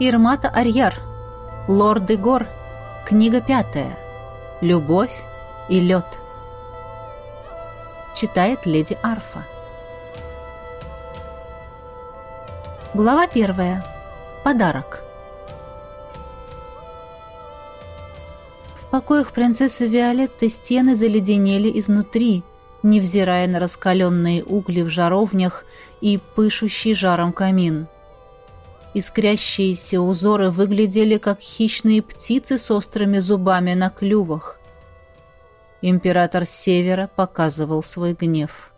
Ирмата Арьяр. Лорд Игор. Книга пятая. Любовь и лед. Читает леди Арфа. Глава первая. Подарок. В покоях принцессы Виолетты стены заледенели изнутри, невзирая на раскаленные угли в жаровнях и пышущий жаром камин. Искрящиеся узоры выглядели, как хищные птицы с острыми зубами на клювах. Император Севера показывал свой гнев.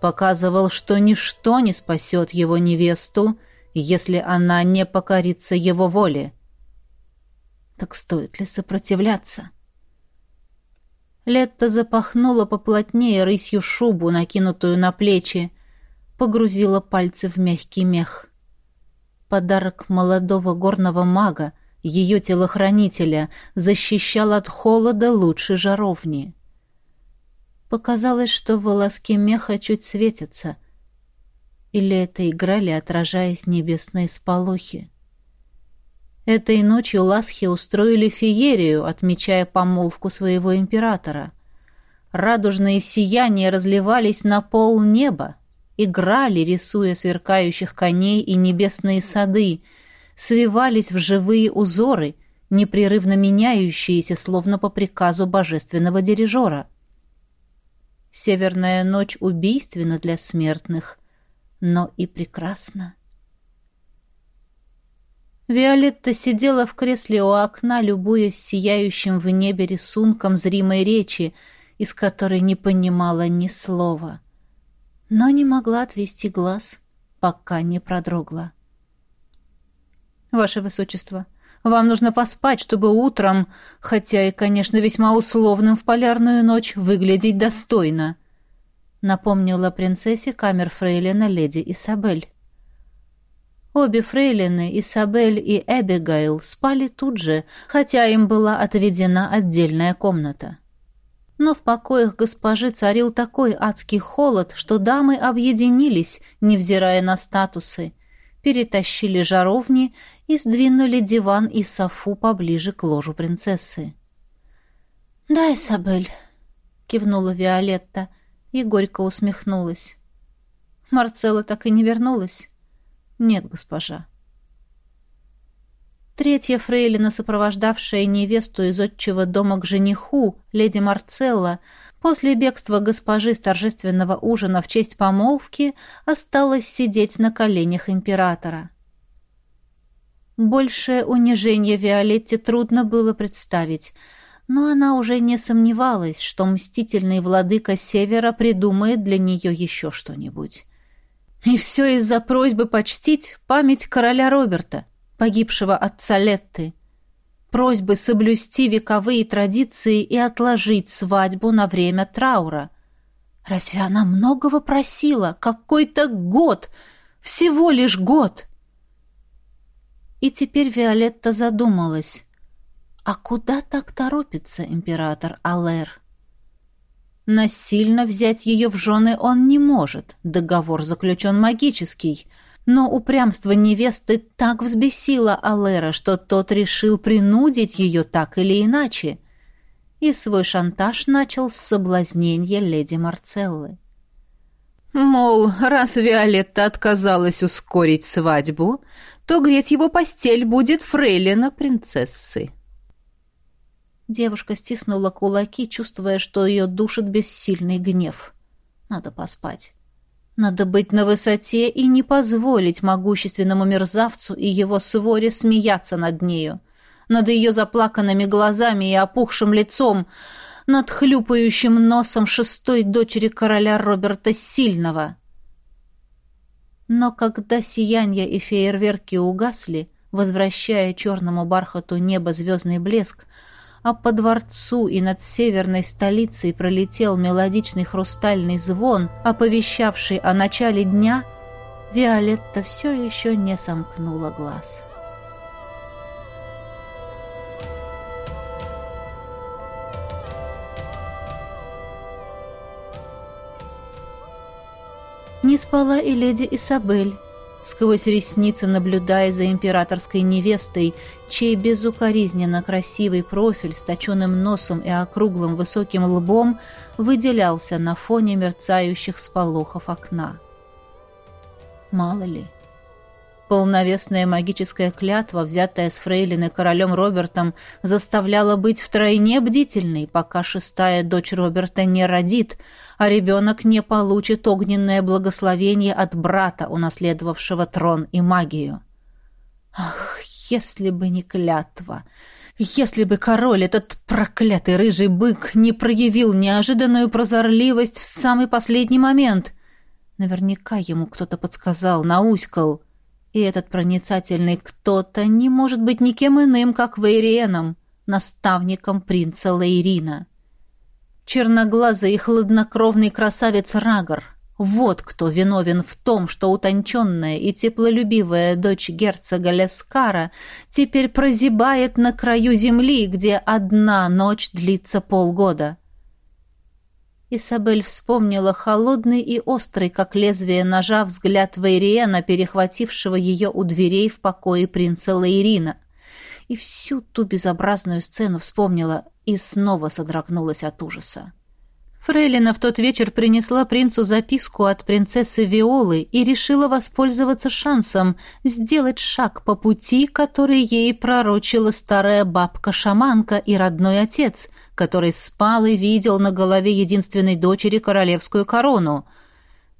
Показывал, что ничто не спасет его невесту, если она не покорится его воле. Так стоит ли сопротивляться? Летта запахнула поплотнее рысью шубу, накинутую на плечи, погрузила пальцы в мягкий мех. Подарок молодого горного мага, ее телохранителя, защищал от холода лучше жаровни. Показалось, что волоски меха чуть светятся. Или это играли, отражаясь небесные сполохи. Этой ночью ласхи устроили феерию, отмечая помолвку своего императора. Радужные сияния разливались на пол неба, играли, рисуя сверкающих коней и небесные сады, свивались в живые узоры, непрерывно меняющиеся, словно по приказу божественного дирижера. Северная ночь убийственна для смертных, но и прекрасна. Виолетта сидела в кресле у окна, любуясь сияющим в небе рисунком зримой речи, из которой не понимала ни слова — но не могла отвести глаз, пока не продрогла. «Ваше Высочество, вам нужно поспать, чтобы утром, хотя и, конечно, весьма условным в полярную ночь, выглядеть достойно», напомнила принцессе камер фрейлина леди Исабель. Обе фрейлины, Исабель и Эбигейл, спали тут же, хотя им была отведена отдельная комната. Но в покоях госпожи царил такой адский холод, что дамы объединились, невзирая на статусы, перетащили жаровни и сдвинули диван и софу поближе к ложу принцессы. «Да, Isabel, кивнула Виолетта и горько усмехнулась. «Марцелла так и не вернулась?» «Нет, госпожа». Третья фрейлина, сопровождавшая невесту из отчего дома к жениху, леди Марцелла, после бегства госпожи с торжественного ужина в честь помолвки, осталась сидеть на коленях императора. Большее унижение Виолетте трудно было представить, но она уже не сомневалась, что мстительный владыка Севера придумает для нее еще что-нибудь. И все из-за просьбы почтить память короля Роберта — погибшего отца Летты, просьбы соблюсти вековые традиции и отложить свадьбу на время траура. Разве она многого просила? Какой-то год! Всего лишь год! И теперь Виолетта задумалась. А куда так торопится император Алэр? Насильно взять ее в жены он не может. Договор заключен магический — но упрямство невесты так взбесило Алера, что тот решил принудить ее так или иначе. И свой шантаж начал с соблазнения леди Марцеллы. Мол, раз Виолетта отказалась ускорить свадьбу, то греть его постель будет фрейлина принцессы. Девушка стиснула кулаки, чувствуя, что ее душит бессильный гнев. Надо поспать. Надо быть на высоте и не позволить могущественному мерзавцу и его своре смеяться над нею. Над ее заплаканными глазами и опухшим лицом, над хлюпающим носом шестой дочери короля Роберта Сильного. Но когда сияние и фейерверки угасли, возвращая черному бархату неба звездный блеск, а по дворцу и над северной столицей пролетел мелодичный хрустальный звон, оповещавший о начале дня, Виолетта все еще не сомкнула глаз. Не спала и леди Исабель, сквозь ресницы наблюдая за императорской невестой, чей безукоризненно красивый профиль с точенным носом и округлым высоким лбом выделялся на фоне мерцающих сполохов окна. Мало ли. Полновесная магическая клятва, взятая с фрейлины королем Робертом, заставляла быть втройне бдительной, пока шестая дочь Роберта не родит, а ребенок не получит огненное благословение от брата, унаследовавшего трон и магию. Ах, если бы не клятва! Если бы король, этот проклятый рыжий бык, не проявил неожиданную прозорливость в самый последний момент! Наверняка ему кто-то подсказал, науськал — и этот проницательный кто-то не может быть никем иным, как Вейриеном, наставником принца Лейрина. Черноглазый и хладнокровный красавец Рагор. Вот кто виновен в том, что утонченная и теплолюбивая дочь герцога Лескара теперь прозябает на краю земли, где одна ночь длится полгода. — Исабель вспомнила холодный и острый, как лезвие ножа, взгляд Вейриена, перехватившего ее у дверей в покое принца Лейрина. И всю ту безобразную сцену вспомнила и снова содрогнулась от ужаса. Фрейлина в тот вечер принесла принцу записку от принцессы Виолы и решила воспользоваться шансом сделать шаг по пути, который ей пророчила старая бабка-шаманка и родной отец, который спал и видел на голове единственной дочери королевскую корону.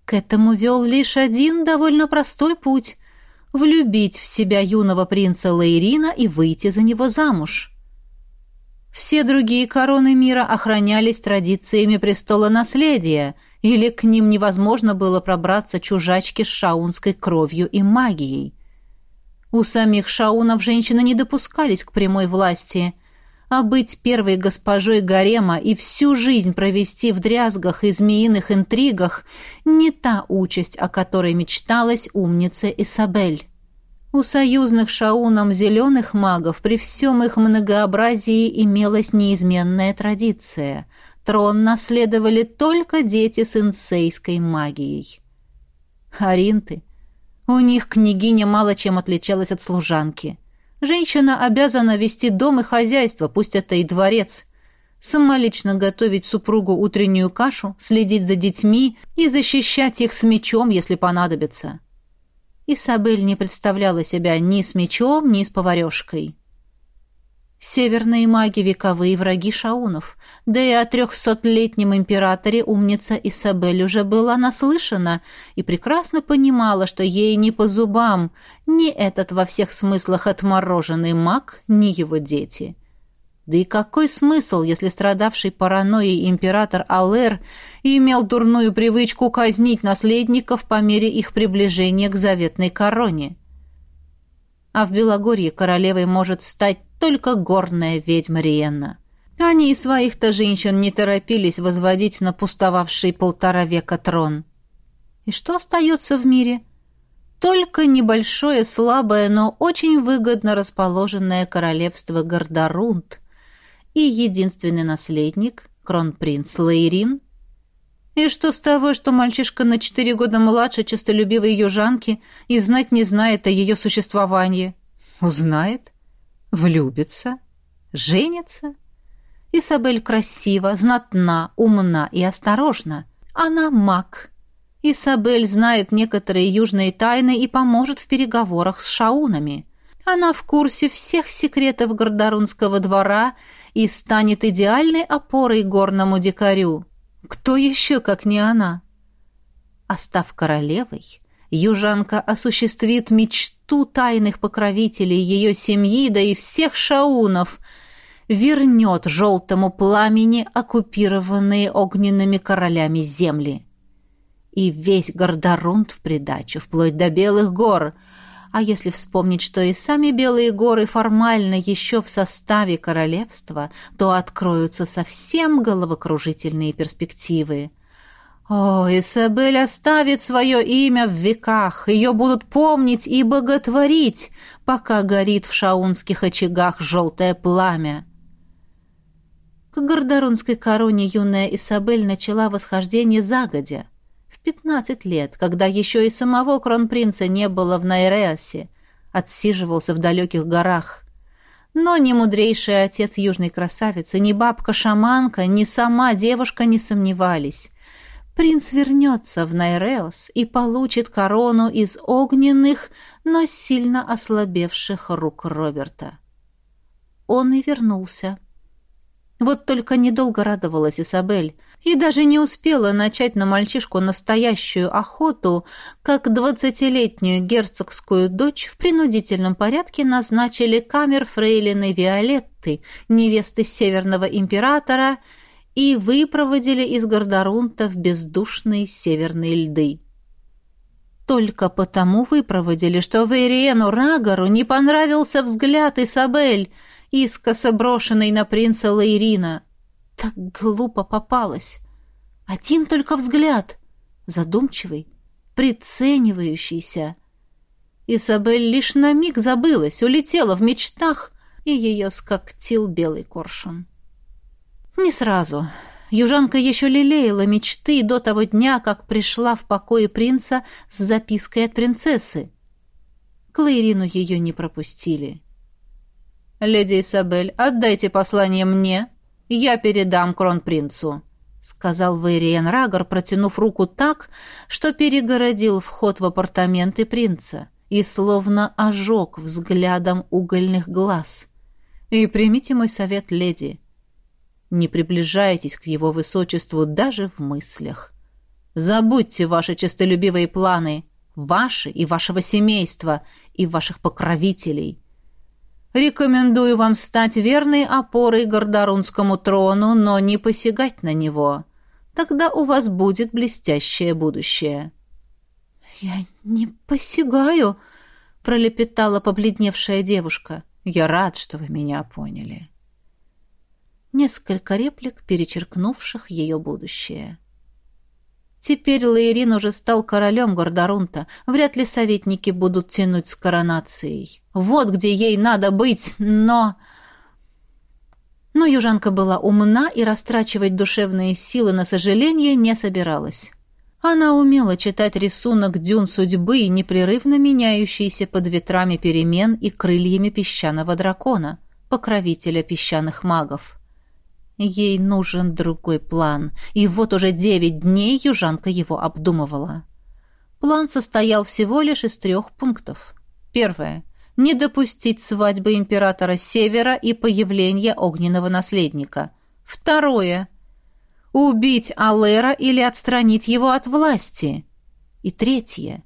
К этому вел лишь один довольно простой путь — влюбить в себя юного принца Лейрина и выйти за него замуж. Все другие короны мира охранялись традициями престола наследия, или к ним невозможно было пробраться чужачки с шаунской кровью и магией. У самих шаунов женщины не допускались к прямой власти, а быть первой госпожой гарема и всю жизнь провести в дрязгах и змеиных интригах не та участь, о которой мечталась умница Исабель. У союзных шаунам зеленых магов при всем их многообразии имелась неизменная традиция. Трон наследовали только дети с инсейской магией. Харинты. У них княгиня мало чем отличалась от служанки. Женщина обязана вести дом и хозяйство, пусть это и дворец, самолично готовить супругу утреннюю кашу, следить за детьми и защищать их с мечом, если понадобится. Исабель не представляла себя ни с мечом, ни с поварешкой. Северные маги — вековые враги шаунов, да и о трехсотлетнем императоре умница Исабель уже была наслышана и прекрасно понимала, что ей не по зубам ни этот во всех смыслах отмороженный маг, ни его дети — да и какой смысл, если страдавший паранойей император Алэр имел дурную привычку казнить наследников по мере их приближения к заветной короне? А в Белогорье королевой может стать только горная ведьма Риенна. Они и своих-то женщин не торопились возводить на пустовавший полтора века трон. И что остается в мире? Только небольшое, слабое, но очень выгодно расположенное королевство Гордарунд – и единственный наследник, кронпринц Лейрин. И что с того, что мальчишка на четыре года младше честолюбивой южанки и знать не знает о ее существовании? Узнает? Влюбится? Женится? Исабель красива, знатна, умна и осторожна. Она маг. Исабель знает некоторые южные тайны и поможет в переговорах с шаунами. Она в курсе всех секретов Гордорунского двора и станет идеальной опорой горному дикарю. Кто еще, как не она? А королевой, южанка осуществит мечту тайных покровителей ее семьи, да и всех шаунов, вернет желтому пламени оккупированные огненными королями земли. И весь Гордорунд в придачу, вплоть до Белых гор — а если вспомнить, что и сами Белые горы формально еще в составе королевства, то откроются совсем головокружительные перспективы. О, Исабель оставит свое имя в веках, ее будут помнить и боготворить, пока горит в шаунских очагах желтое пламя. К гордорунской короне юная Исабель начала восхождение загодя. В пятнадцать лет, когда еще и самого кронпринца не было в Найреасе, отсиживался в далеких горах. Но ни мудрейший отец южной красавицы, ни бабка-шаманка, ни сама девушка не сомневались. Принц вернется в Найреос и получит корону из огненных, но сильно ослабевших рук Роберта. Он и вернулся. Вот только недолго радовалась Изабель и даже не успела начать на мальчишку настоящую охоту, как двадцатилетнюю герцогскую дочь в принудительном порядке назначили камер фрейлины Виолетты, невесты северного императора, и выпроводили из Гордорунта в бездушные северные льды. Только потому выпроводили, что Вейриену Рагару не понравился взгляд Исабель — искоса брошенной на принца Лаирина. Так глупо попалась. Один только взгляд, задумчивый, приценивающийся. Исабель лишь на миг забылась, улетела в мечтах, и ее скоктил белый коршун. Не сразу. Южанка еще лелеяла мечты до того дня, как пришла в покое принца с запиской от принцессы. К ее не пропустили. «Леди Исабель, отдайте послание мне, я передам кронпринцу», — сказал Вейриен Рагор, протянув руку так, что перегородил вход в апартаменты принца и словно ожег взглядом угольных глаз. «И примите мой совет, леди. Не приближайтесь к его высочеству даже в мыслях. Забудьте ваши честолюбивые планы, ваши и вашего семейства, и ваших покровителей». Рекомендую вам стать верной опорой Гордорунскому трону, но не посягать на него. Тогда у вас будет блестящее будущее». «Я не посягаю», — пролепетала побледневшая девушка. «Я рад, что вы меня поняли». Несколько реплик, перечеркнувших ее будущее. Теперь Лаирин уже стал королем Гордорунта. Вряд ли советники будут тянуть с коронацией. Вот где ей надо быть, но... Но южанка была умна и растрачивать душевные силы на сожаление не собиралась. Она умела читать рисунок дюн судьбы, непрерывно меняющийся под ветрами перемен и крыльями песчаного дракона, покровителя песчаных магов. Ей нужен другой план, и вот уже девять дней южанка его обдумывала. План состоял всего лишь из трех пунктов. Первое. Не допустить свадьбы императора Севера и появления огненного наследника. Второе. Убить Алера или отстранить его от власти. И третье.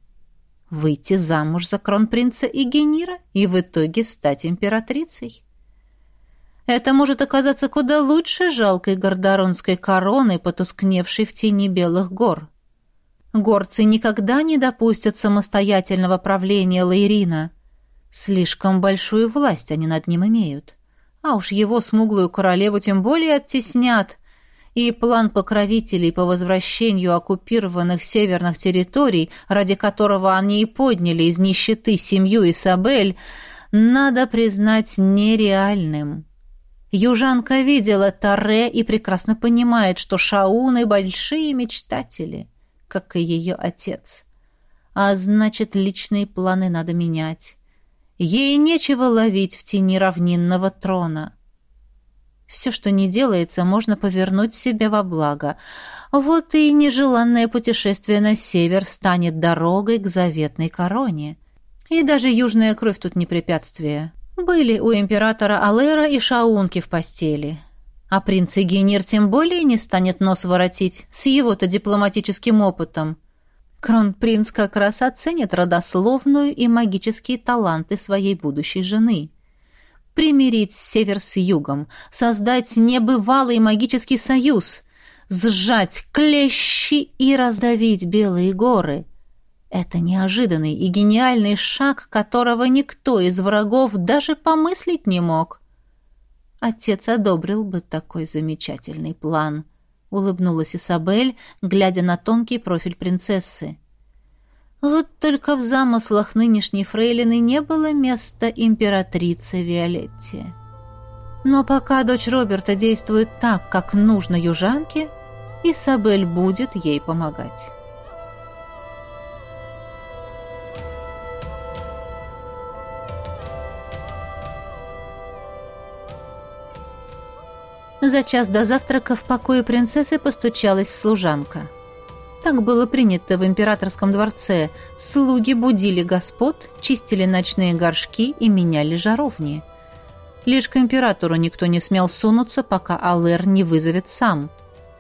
Выйти замуж за кронпринца Игенира и в итоге стать императрицей. Это может оказаться куда лучше жалкой гордоронской короны, потускневшей в тени белых гор. Горцы никогда не допустят самостоятельного правления Лаирина. Слишком большую власть они над ним имеют. А уж его смуглую королеву тем более оттеснят. И план покровителей по возвращению оккупированных северных территорий, ради которого они и подняли из нищеты семью Исабель, надо признать нереальным. Южанка видела Таре и прекрасно понимает, что шауны — большие мечтатели, как и ее отец. А значит, личные планы надо менять. Ей нечего ловить в тени равнинного трона. Все, что не делается, можно повернуть себе во благо. Вот и нежеланное путешествие на север станет дорогой к заветной короне. И даже южная кровь тут не препятствие. Были у императора Алера и шаунки в постели. А принц Игенир тем более не станет нос воротить с его-то дипломатическим опытом. Кронпринц как раз оценит родословную и магические таланты своей будущей жены. Примирить север с югом, создать небывалый магический союз, сжать клещи и раздавить белые горы — это неожиданный и гениальный шаг, которого никто из врагов даже помыслить не мог. Отец одобрил бы такой замечательный план, улыбнулась Исабель, глядя на тонкий профиль принцессы. Вот только в замыслах нынешней фрейлины не было места императрице Виолетте. Но пока дочь Роберта действует так, как нужно южанке, Исабель будет ей помогать. За час до завтрака в покое принцессы постучалась служанка. Так было принято в императорском дворце. Слуги будили господ, чистили ночные горшки и меняли жаровни. Лишь к императору никто не смел сунуться, пока Алэр не вызовет сам.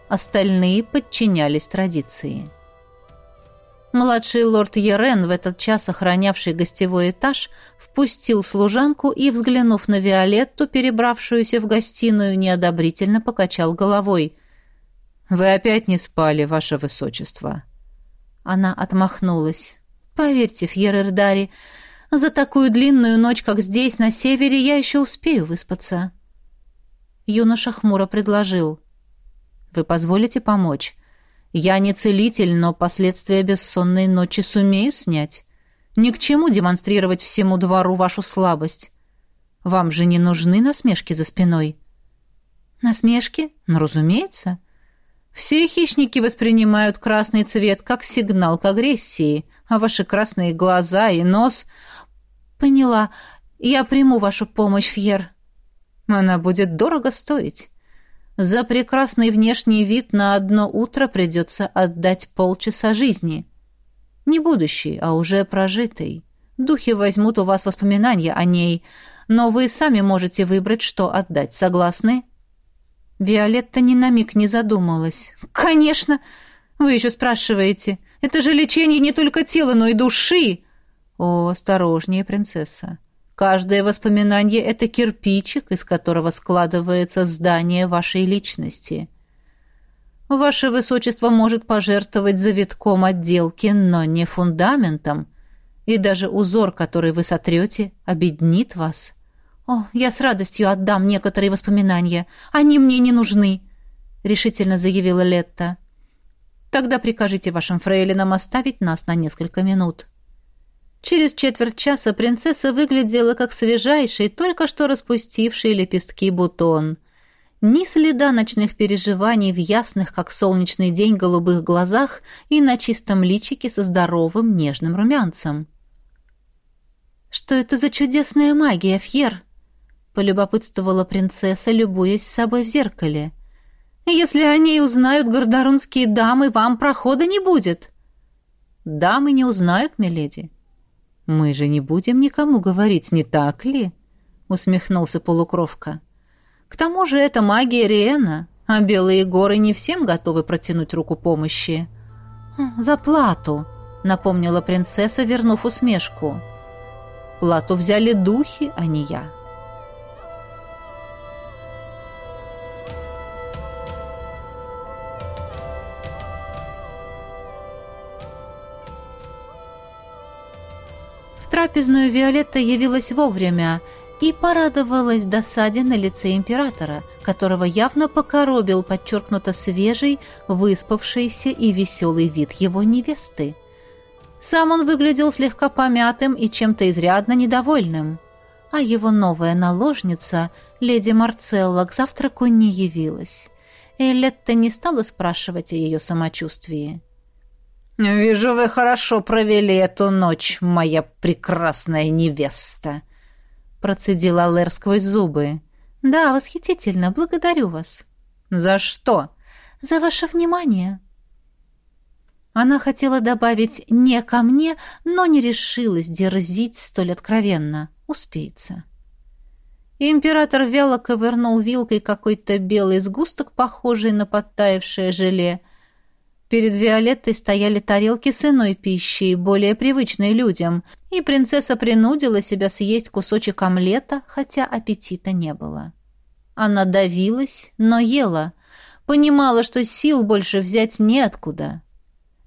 Остальные подчинялись традиции. Младший лорд Ерен, в этот час охранявший гостевой этаж, впустил служанку и, взглянув на Виолетту, перебравшуюся в гостиную, неодобрительно покачал головой. «Вы опять не спали, ваше высочество». Она отмахнулась. «Поверьте, Фьер Эрдари, за такую длинную ночь, как здесь, на севере, я еще успею выспаться». Юноша хмуро предложил. «Вы позволите помочь?» Я не целитель, но последствия бессонной ночи сумею снять. Ни к чему демонстрировать всему двору вашу слабость. Вам же не нужны насмешки за спиной. Насмешки? Ну, разумеется. Все хищники воспринимают красный цвет как сигнал к агрессии, а ваши красные глаза и нос... Поняла. Я приму вашу помощь, Фьер. Она будет дорого стоить. За прекрасный внешний вид на одно утро придется отдать полчаса жизни. Не будущий, а уже прожитый. Духи возьмут у вас воспоминания о ней, но вы сами можете выбрать, что отдать. Согласны?» Виолетта ни на миг не задумалась. «Конечно! Вы еще спрашиваете. Это же лечение не только тела, но и души!» «О, осторожнее, принцесса. Каждое воспоминание — это кирпичик, из которого складывается здание вашей личности. Ваше Высочество может пожертвовать завитком отделки, но не фундаментом. И даже узор, который вы сотрете, обеднит вас. «О, я с радостью отдам некоторые воспоминания. Они мне не нужны», — решительно заявила Летта. «Тогда прикажите вашим фрейлинам оставить нас на несколько минут». Через четверть часа принцесса выглядела как свежайший, только что распустивший лепестки бутон. Ни следа ночных переживаний в ясных, как солнечный день, голубых глазах и на чистом личике со здоровым нежным румянцем. «Что это за чудесная магия, Фьер?» — полюбопытствовала принцесса, любуясь собой в зеркале. «Если о ней узнают гордорунские дамы, вам прохода не будет». «Дамы не узнают, миледи», «Мы же не будем никому говорить, не так ли?» — усмехнулся полукровка. «К тому же это магия Риэна, а белые горы не всем готовы протянуть руку помощи». «Хм, «За плату», — напомнила принцесса, вернув усмешку. «Плату взяли духи, а не я». Трапезную Виолетта явилась вовремя и порадовалась досаде на лице императора, которого явно покоробил подчеркнуто свежий, выспавшийся и веселый вид его невесты. Сам он выглядел слегка помятым и чем-то изрядно недовольным, а его новая наложница, леди Марцелла, к завтраку не явилась. Элетта не стала спрашивать о ее самочувствии. «Вижу, вы хорошо провели эту ночь, моя прекрасная невеста», — процедила Лэр сквозь зубы. «Да, восхитительно, благодарю вас». «За что?» «За ваше внимание». Она хотела добавить «не ко мне», но не решилась дерзить столь откровенно. Успеется. Император вяло ковырнул вилкой какой-то белый сгусток, похожий на подтаявшее желе, — Перед Виолеттой стояли тарелки с иной пищей, более привычной людям, и принцесса принудила себя съесть кусочек омлета, хотя аппетита не было. Она давилась, но ела, понимала, что сил больше взять неоткуда.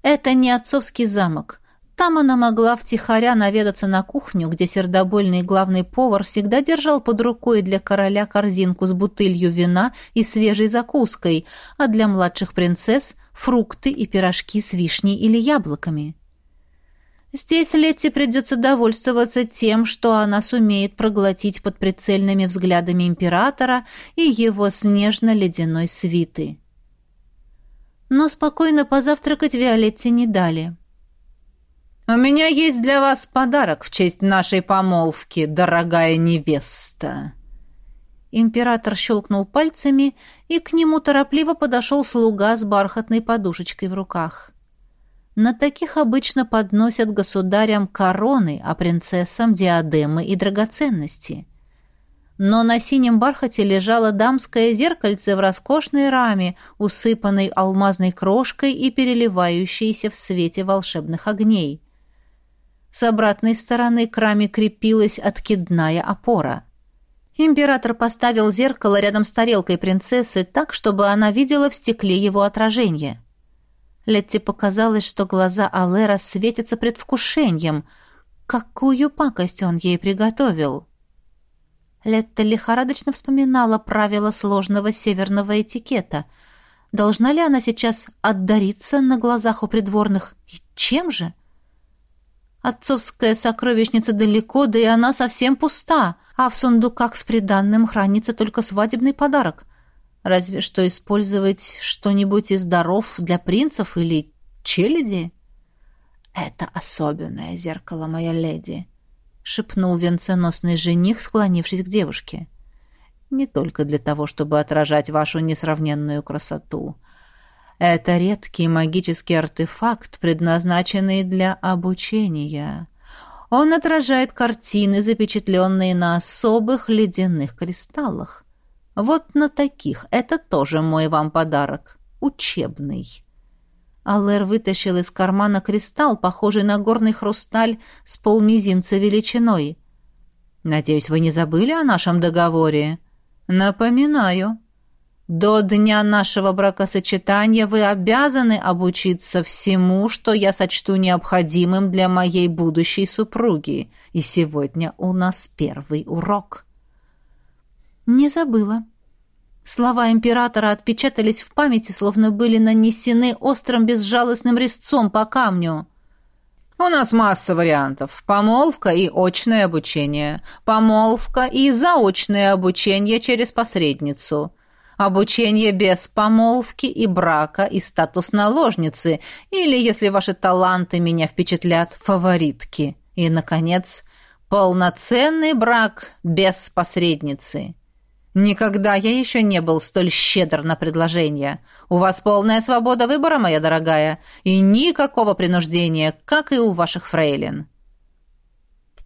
Это не отцовский замок. Там она могла втихаря наведаться на кухню, где сердобольный главный повар всегда держал под рукой для короля корзинку с бутылью вина и свежей закуской, а для младших принцесс — фрукты и пирожки с вишней или яблоками. Здесь Летти придется довольствоваться тем, что она сумеет проглотить под прицельными взглядами императора и его снежно-ледяной свиты. Но спокойно позавтракать Виолетте не дали. «У меня есть для вас подарок в честь нашей помолвки, дорогая невеста!» Император щелкнул пальцами, и к нему торопливо подошел слуга с бархатной подушечкой в руках. На таких обычно подносят государям короны, а принцессам диадемы и драгоценности. Но на синем бархате лежало дамское зеркальце в роскошной раме, усыпанной алмазной крошкой и переливающейся в свете волшебных огней. С обратной стороны к раме крепилась откидная опора. Император поставил зеркало рядом с тарелкой принцессы так, чтобы она видела в стекле его отражение. Летти показалось, что глаза Алера светятся предвкушением. Какую пакость он ей приготовил? Летта лихорадочно вспоминала правила сложного северного этикета. Должна ли она сейчас отдариться на глазах у придворных? И чем же? Отцовская сокровищница далеко, да и она совсем пуста — а в сундуках с приданным хранится только свадебный подарок. Разве что использовать что-нибудь из даров для принцев или челяди. «Это особенное зеркало, моя леди», — шепнул венценосный жених, склонившись к девушке. «Не только для того, чтобы отражать вашу несравненную красоту. Это редкий магический артефакт, предназначенный для обучения». Он отражает картины, запечатленные на особых ледяных кристаллах. Вот на таких. Это тоже мой вам подарок. Учебный. Аллер вытащил из кармана кристалл, похожий на горный хрусталь с полмизинца величиной. «Надеюсь, вы не забыли о нашем договоре?» «Напоминаю. До дня нашего бракосочетания вы обязаны обучиться всему, что я сочту необходимым для моей будущей супруги. И сегодня у нас первый урок. Не забыла. Слова императора отпечатались в памяти, словно были нанесены острым безжалостным резцом по камню. У нас масса вариантов. Помолвка и очное обучение. Помолвка и заочное обучение через посредницу обучение без помолвки и брака и статус наложницы, или, если ваши таланты меня впечатлят, фаворитки. И, наконец, полноценный брак без посредницы. Никогда я еще не был столь щедр на предложения. У вас полная свобода выбора, моя дорогая, и никакого принуждения, как и у ваших фрейлин.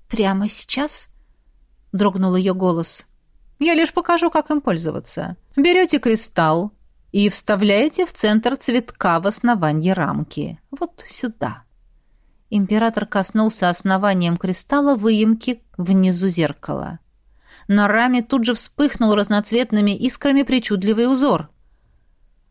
«Прямо сейчас?» — дрогнул ее голос. Я лишь покажу, как им пользоваться. Берете кристалл и вставляете в центр цветка в основании рамки. Вот сюда. Император коснулся основанием кристалла выемки внизу зеркала. На раме тут же вспыхнул разноцветными искрами причудливый узор.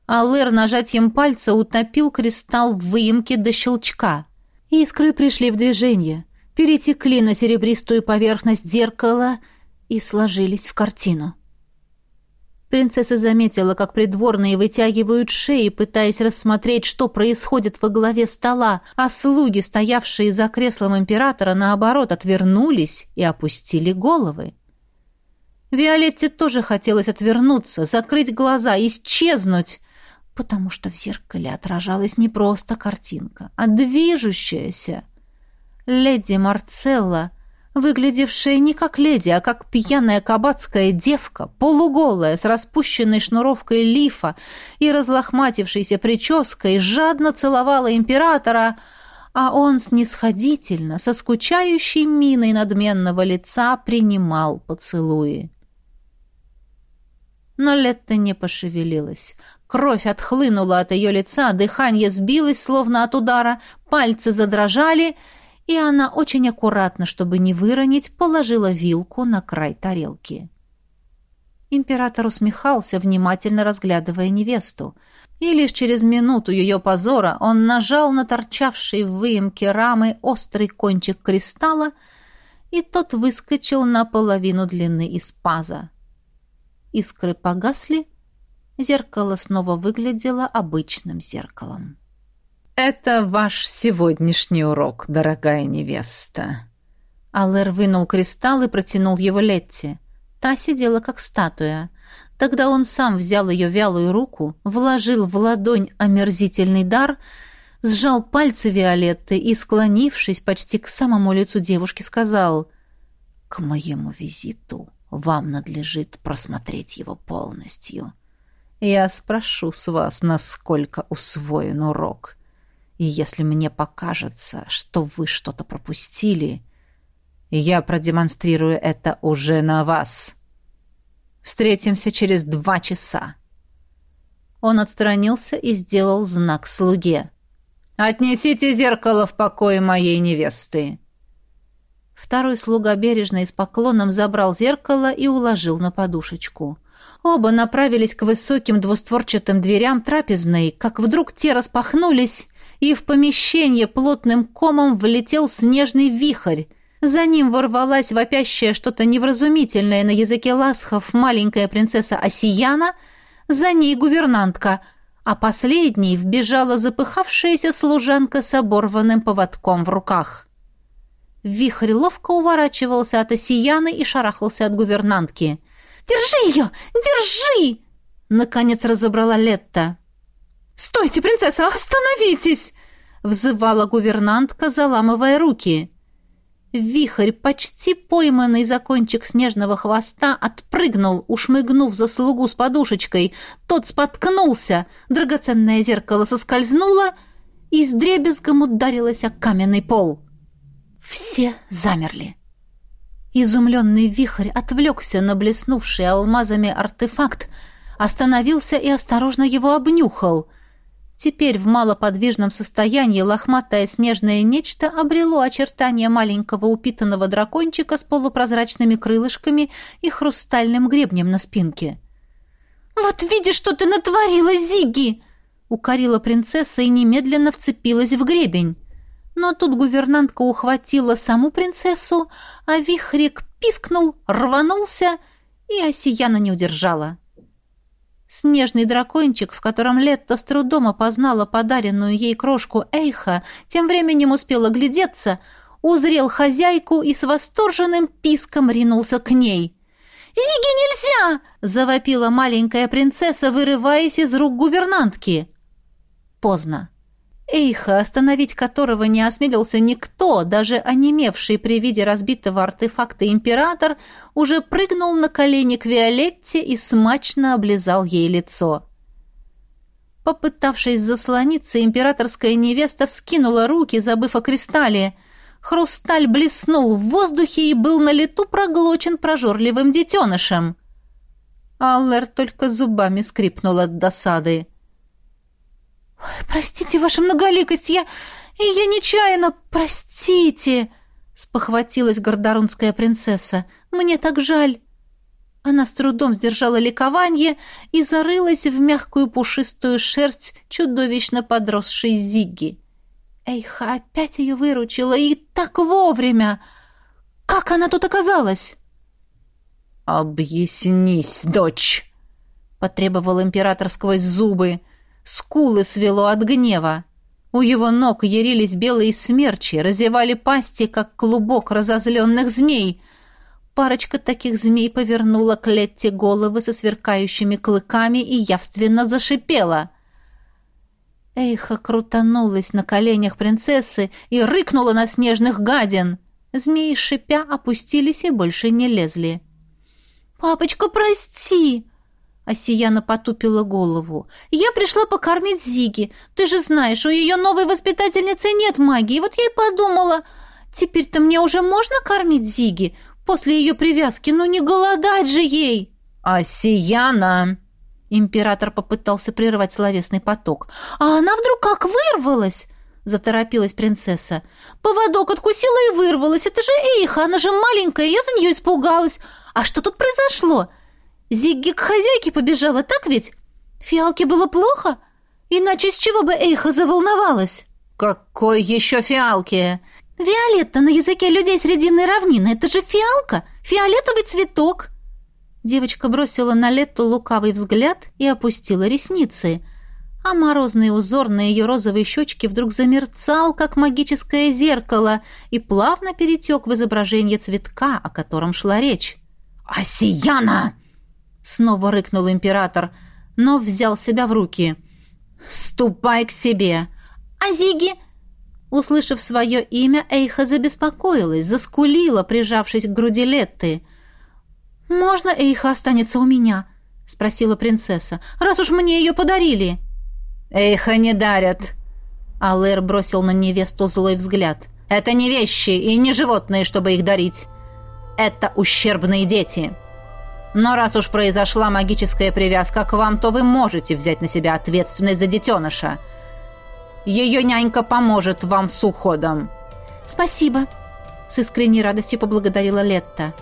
Алэр нажатием пальца утопил кристалл в выемке до щелчка. Искры пришли в движение, перетекли на серебристую поверхность зеркала и сложились в картину. Принцесса заметила, как придворные вытягивают шеи, пытаясь рассмотреть, что происходит во главе стола, а слуги, стоявшие за креслом императора, наоборот, отвернулись и опустили головы. Виолетте тоже хотелось отвернуться, закрыть глаза, исчезнуть, потому что в зеркале отражалась не просто картинка, а движущаяся. Леди Марцелла выглядевшая не как леди, а как пьяная кабацкая девка, полуголая, с распущенной шнуровкой лифа и разлохматившейся прической, жадно целовала императора, а он снисходительно, со скучающей миной надменного лица, принимал поцелуи. Но Летта не пошевелилась. Кровь отхлынула от ее лица, дыхание сбилось, словно от удара, пальцы задрожали — и она очень аккуратно, чтобы не выронить, положила вилку на край тарелки. Император усмехался, внимательно разглядывая невесту, и лишь через минуту ее позора он нажал на торчавший в выемке рамы острый кончик кристалла, и тот выскочил на половину длины из паза. Искры погасли, зеркало снова выглядело обычным зеркалом. «Это ваш сегодняшний урок, дорогая невеста». Аллер вынул кристалл и протянул его Летти. Та сидела как статуя. Тогда он сам взял ее вялую руку, вложил в ладонь омерзительный дар, сжал пальцы Виолетты и, склонившись почти к самому лицу девушки, сказал «К моему визиту Вам надлежит просмотреть его полностью. Я спрошу с вас, насколько усвоен урок. И если мне покажется, что вы что-то пропустили, я продемонстрирую это уже на вас. Встретимся через два часа. Он отстранился и сделал знак слуге. «Отнесите зеркало в покое моей невесты». Второй слуга бережно и с поклоном забрал зеркало и уложил на подушечку. Оба направились к высоким двустворчатым дверям трапезной, как вдруг те распахнулись, и в помещение плотным комом влетел снежный вихрь. За ним ворвалась вопящая что-то невразумительное на языке ласхов маленькая принцесса Осияна, за ней гувернантка, а последней вбежала запыхавшаяся служанка с оборванным поводком в руках. Вихрь ловко уворачивался от осияны и шарахался от гувернантки. «Держи ее! Держи!» Наконец разобрала Летта. «Стойте, принцесса! Остановитесь!» Взывала гувернантка, заламывая руки. Вихрь, почти пойманный за кончик снежного хвоста, отпрыгнул, ушмыгнув за слугу с подушечкой. Тот споткнулся, драгоценное зеркало соскользнуло и с дребезгом ударилось о каменный пол. Все замерли. Изумленный вихрь отвлекся на блеснувший алмазами артефакт, остановился и осторожно его обнюхал. Теперь в малоподвижном состоянии лохматое снежное нечто обрело очертания маленького упитанного дракончика с полупрозрачными крылышками и хрустальным гребнем на спинке. «Вот видишь, что ты натворила, Зиги!» — укорила принцесса и немедленно вцепилась в гребень. Но тут гувернантка ухватила саму принцессу, а вихрик пискнул, рванулся, и Осияна не удержала. Снежный дракончик, в котором Летта с трудом опознала подаренную ей крошку Эйха, тем временем успел оглядеться, узрел хозяйку и с восторженным писком ринулся к ней. «Зиги нельзя!» — завопила маленькая принцесса, вырываясь из рук гувернантки. Поздно. Эйха, остановить которого не осмелился никто, даже онемевший при виде разбитого артефакта император, уже прыгнул на колени к Виолетте и смачно облизал ей лицо. Попытавшись заслониться, императорская невеста вскинула руки, забыв о кристалле. Хрусталь блеснул в воздухе и был на лету проглочен прожорливым детенышем. Аллер только зубами скрипнул от досады. «Простите, ваша многоликость, я... я нечаянно... Простите!» спохватилась гордорунская принцесса. «Мне так жаль!» Она с трудом сдержала ликование и зарылась в мягкую пушистую шерсть чудовищно подросшей Зигги. Эйха опять ее выручила, и так вовремя! Как она тут оказалась? «Объяснись, дочь!» — потребовал император сквозь зубы. Скулы свело от гнева. У его ног ярились белые смерчи, разевали пасти, как клубок разозленных змей. Парочка таких змей повернула к Летте головы со сверкающими клыками и явственно зашипела. Эйха крутанулась на коленях принцессы и рыкнула на снежных гадин. Змеи, шипя, опустились и больше не лезли. «Папочка, прости!» Осияна потупила голову. «Я пришла покормить Зиги. Ты же знаешь, у ее новой воспитательницы нет магии. Вот я и подумала, теперь-то мне уже можно кормить Зиги? После ее привязки, ну не голодать же ей!» «Осияна!» Император попытался прервать словесный поток. «А она вдруг как вырвалась!» заторопилась принцесса. «Поводок откусила и вырвалась. Это же Эйха, она же маленькая, я за нее испугалась. А что тут произошло? Зигги к хозяйке побежала, так ведь? Фиалке было плохо? Иначе с чего бы Эйха заволновалась? Какой еще фиалке? Виолетта на языке людей Срединной равнины. Это же фиалка, фиолетовый цветок. Девочка бросила на Летту лукавый взгляд и опустила ресницы. А морозный узор на ее розовой щечке вдруг замерцал, как магическое зеркало, и плавно перетек в изображение цветка, о котором шла речь. «Осияна!» Снова рыкнул император, но взял себя в руки. «Ступай к себе!» «А Зиги?» Услышав свое имя, Эйха забеспокоилась, заскулила, прижавшись к груди Летты. «Можно Эйха останется у меня?» — спросила принцесса. «Раз уж мне ее подарили». «Эйха не дарят!» Алэр бросил на невесту злой взгляд. «Это не вещи и не животные, чтобы их дарить. Это ущербные дети. Но раз уж произошла магическая привязка к вам, то вы можете взять на себя ответственность за детеныша. Ее нянька поможет вам с уходом». «Спасибо», — с искренней радостью поблагодарила Летта.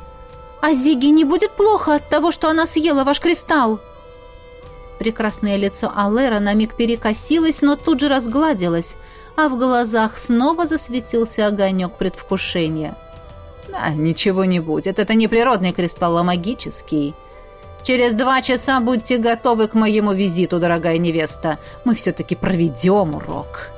«А Зиги не будет плохо от того, что она съела ваш кристалл?» Прекрасное лицо Аллера на миг перекосилось, но тут же разгладилось, а в глазах снова засветился огонек предвкушения. «А, ничего не будет. Это не природный кристалл, а магический. Через два часа будьте готовы к моему визиту, дорогая невеста. Мы все-таки проведем урок».